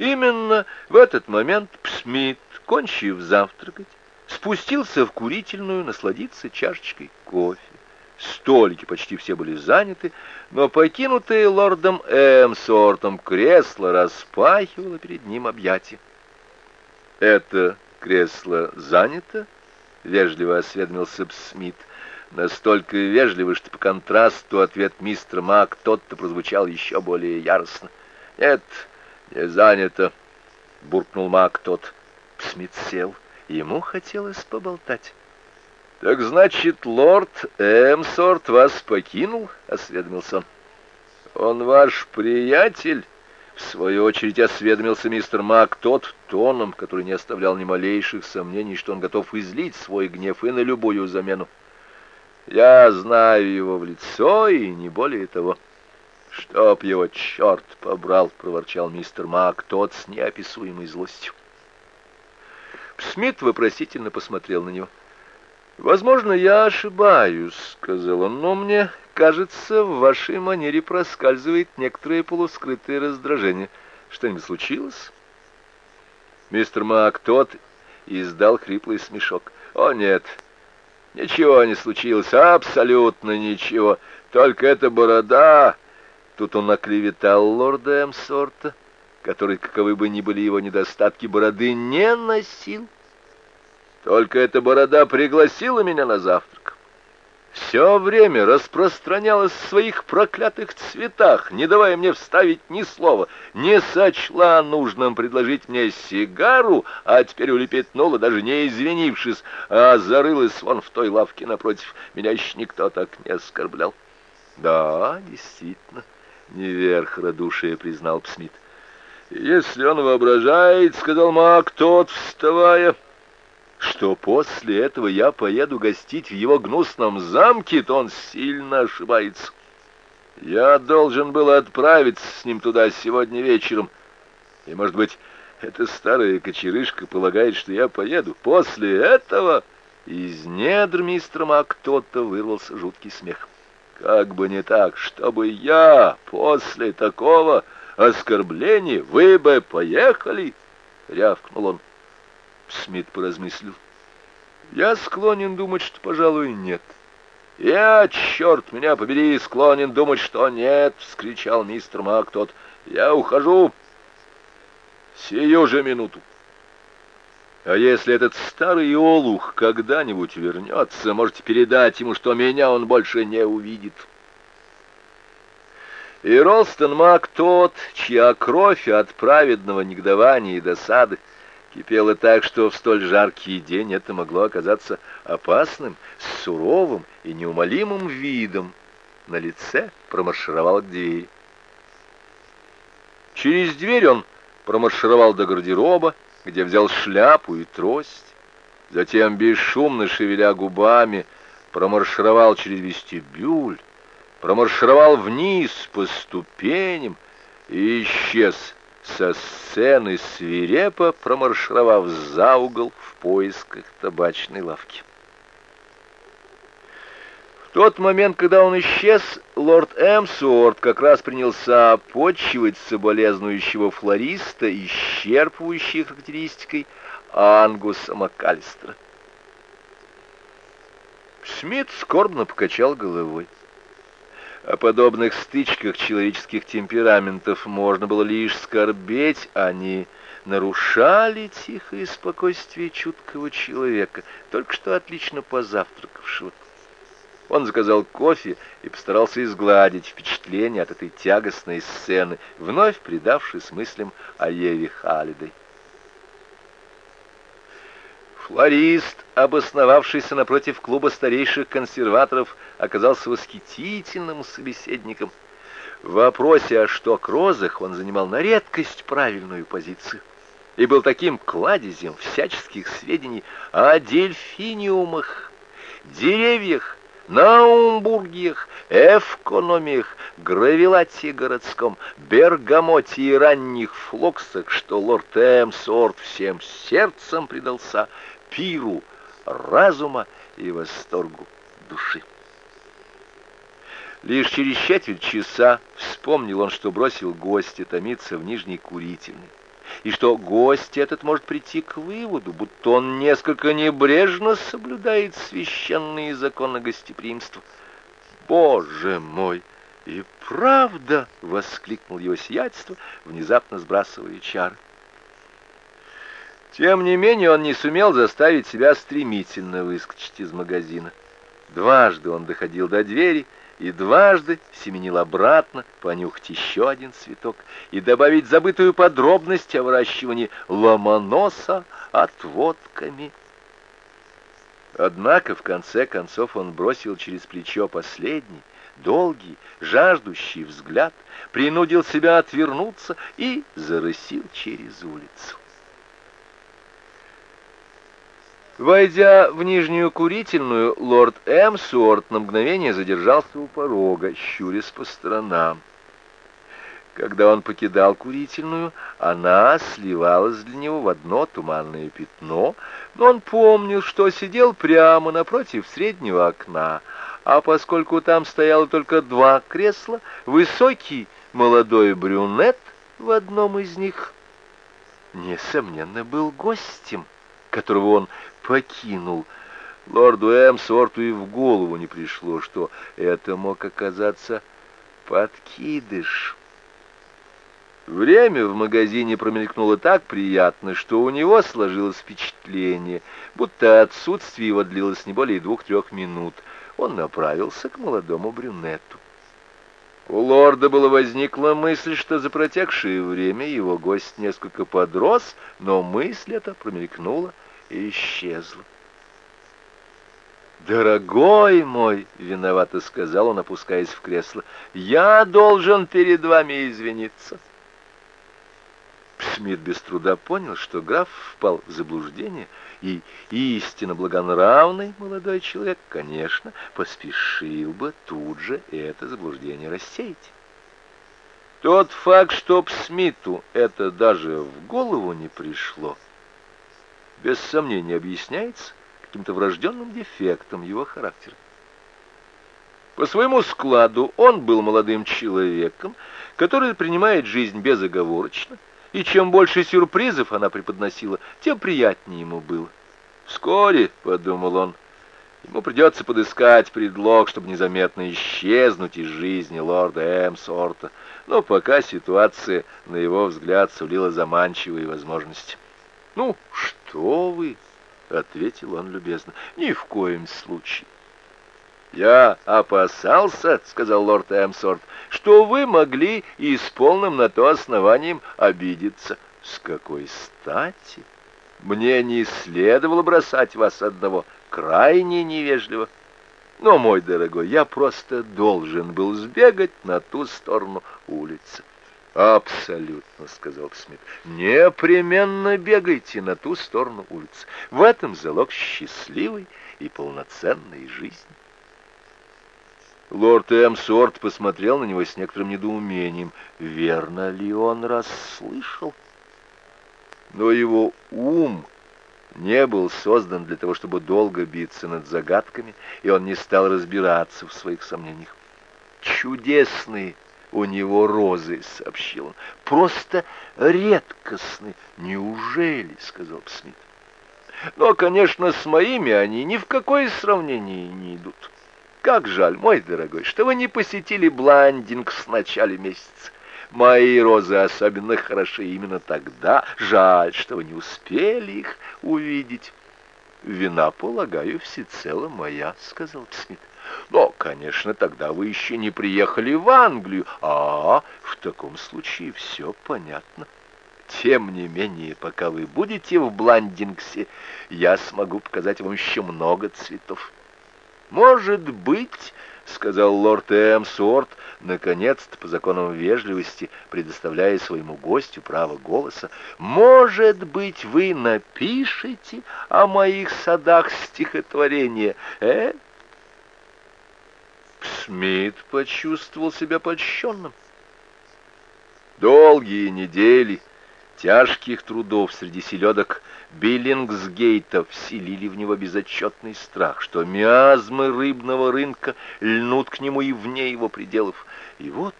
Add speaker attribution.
Speaker 1: Именно в этот момент Псмит, кончив завтракать, спустился в курительную насладиться чашечкой кофе. Столики почти все были заняты, но покинутое лордом Эмсортом кресло распахивало перед ним объятия. «Это кресло занято?» — вежливо осведомился Смит. Настолько вежливо, что по контрасту ответ мистера Мак тот-то прозвучал еще более яростно. «Нет, не занято», — буркнул Мак тот. Смит сел. Ему хотелось поболтать. «Так значит, лорд Эмсорт вас покинул?» — осведомился он. «Он ваш приятель?» В свою очередь осведомился мистер Мак тот тоном, который не оставлял ни малейших сомнений, что он готов излить свой гнев и на любую замену. «Я знаю его в лицо и не более того». «Чтоб его черт побрал!» — проворчал мистер Мак тот с неописуемой злостью. Смит вопросительно посмотрел на него. «Возможно, я ошибаюсь», — сказал он, — «но мне кажется, в вашей манере проскальзывает некоторое полускрытое раздражение. Что-нибудь случилось?» Мистер Мак тот издал хриплый смешок. «О, нет, ничего не случилось, абсолютно ничего. Только эта борода...» Тут он оклеветал лорда Эмсорта, который, каковы бы ни были его недостатки, бороды не носил. Только эта борода пригласила меня на завтрак. Все время распространялась в своих проклятых цветах, не давая мне вставить ни слова, не сочла нужным предложить мне сигару, а теперь улепетнула, даже не извинившись, а зарылась вон в той лавке напротив. Меня еще никто так не оскорблял. Да, действительно, не верх радушия, признал Псмит. Если он воображает, сказал Мак, тот, вставая, — что после этого я поеду гостить в его гнусном замке, то он сильно ошибается. Я должен был отправиться с ним туда сегодня вечером. И, может быть, эта старая кочерышка полагает, что я поеду. После этого из недр мистера кто-то вырвался жуткий смех. Как бы не так, чтобы я после такого оскорбления вы бы поехали, — рявкнул он. Смит поразмыслил. Я склонен думать, что, пожалуй, нет. Я, черт меня побери, склонен думать, что нет, вскричал мистер Мак тот. Я ухожу сию же минуту. А если этот старый олух когда-нибудь вернется, можете передать ему, что меня он больше не увидит. И Ролстон Мак тот, чья кровь от праведного негодования и досады кипело так, что в столь жаркий день это могло оказаться опасным, суровым и неумолимым видом. На лице промаршировал к двери. Через дверь он промаршировал до гардероба, где взял шляпу и трость. Затем, бесшумно шевеля губами, промаршировал через вестибюль, промаршировал вниз по ступеням и исчез со сцены свирепо промаршировав за угол в поисках табачной лавки. В тот момент, когда он исчез, лорд Эмсуорт как раз принялся почивать соболезнующего флориста, исчерпывающей характеристикой Ангуса МакКаллистера. Смит скорбно покачал головой. О подобных стычках человеческих темпераментов можно было лишь скорбеть, они нарушали тихое спокойствие чуткого человека, только что отлично позавтракавшего. Он заказал кофе и постарался изгладить впечатление от этой тягостной сцены, вновь предавшись мыслям о Еве Халидой. Флорист, обосновавшийся напротив клуба старейших консерваторов, оказался восхитительным собеседником. В вопросе о шток-розах он занимал на редкость правильную позицию и был таким кладезем всяческих сведений о дельфиниумах, деревьях, наумбургиях, эвкономиях, гравелате городском, бергамоте и ранних флоксах, что лорд Эмсорт всем сердцем предался пиру разума и восторгу души. Лишь через четверть часа вспомнил он, что бросил гостя томиться в нижней курительной, и что гость этот может прийти к выводу, будто он несколько небрежно соблюдает священные законы гостеприимства. «Боже мой! И правда!» — воскликнул его сиятельство, внезапно сбрасывая чары. Тем не менее он не сумел заставить себя стремительно выскочить из магазина. Дважды он доходил до двери и дважды семенил обратно, понюхать еще один цветок и добавить забытую подробность о выращивании ломоноса отводками. Однако, в конце концов, он бросил через плечо последний, долгий, жаждущий взгляд, принудил себя отвернуться и зарысил через улицу. Войдя в нижнюю курительную, лорд Эмсуорт на мгновение задержался у порога, щурясь по сторонам. Когда он покидал курительную, она сливалась для него в одно туманное пятно, но он помнил, что сидел прямо напротив среднего окна, а поскольку там стояло только два кресла, высокий молодой брюнет в одном из них, несомненно, был гостем, которого он покинул. Лорду Эмсорту и в голову не пришло, что это мог оказаться подкидыш. Время в магазине промелькнуло так приятно, что у него сложилось впечатление, будто отсутствие его длилось не более двух-трех минут. Он направился к молодому брюнету. У лорда была возникла мысль, что за протекшее время его гость несколько подрос, но мысль эта промелькнула и исчезла. «Дорогой мой!» — виновато сказал он, опускаясь в кресло. «Я должен перед вами извиниться». Смит без труда понял, что граф впал в заблуждение, и истинно благонравный молодой человек, конечно, поспешил бы тут же это заблуждение рассеять. Тот факт, что Смиту это даже в голову не пришло, без сомнения объясняется каким-то врожденным дефектом его характера. По своему складу он был молодым человеком, который принимает жизнь безоговорочно, и чем больше сюрпризов она преподносила, тем приятнее ему было. Вскоре, — подумал он, — ему придется подыскать предлог, чтобы незаметно исчезнуть из жизни лорда Эмсорта, но пока ситуация, на его взгляд, сулила заманчивые возможности. «Ну, что вы?» — ответил он любезно. «Ни в коем случае». «Я опасался, — сказал лорд Эмсорт, — что вы могли и с полным на то основанием обидеться. С какой стати? Мне не следовало бросать вас одного, крайне невежливо. Но, мой дорогой, я просто должен был сбегать на ту сторону улицы. «Абсолютно», — сказал Смит. «Непременно бегайте на ту сторону улицы. В этом залог счастливой и полноценной жизни». Лорд Эмсорт посмотрел на него с некоторым недоумением. Верно ли он расслышал? Но его ум не был создан для того, чтобы долго биться над загадками, и он не стал разбираться в своих сомнениях. Чудесные у него розы, — сообщил он. — Просто редкостны. Неужели? — сказал Смит. Но, конечно, с моими они ни в какое сравнение не идут. Как жаль, мой дорогой, что вы не посетили Бландинг с начала месяца. Мои розы особенно хороши именно тогда. Жаль, что вы не успели их увидеть. Вина, полагаю, всецело моя, — сказал Смит. Но, конечно, тогда вы еще не приехали в Англию. А, в таком случае все понятно. Тем не менее, пока вы будете в Бландингсе, я смогу показать вам еще много цветов. Может быть, — сказал лорд Эмсуорт, наконец-то, по законам вежливости, предоставляя своему гостю право голоса, «может быть, вы напишете о моих садах стихотворение, э?» Смит почувствовал себя польщенным. Долгие недели тяжких трудов среди селедок Биллингсгейта вселили в него безотчетный страх, что миазмы рыбного рынка льнут к нему и вне его пределов. И вот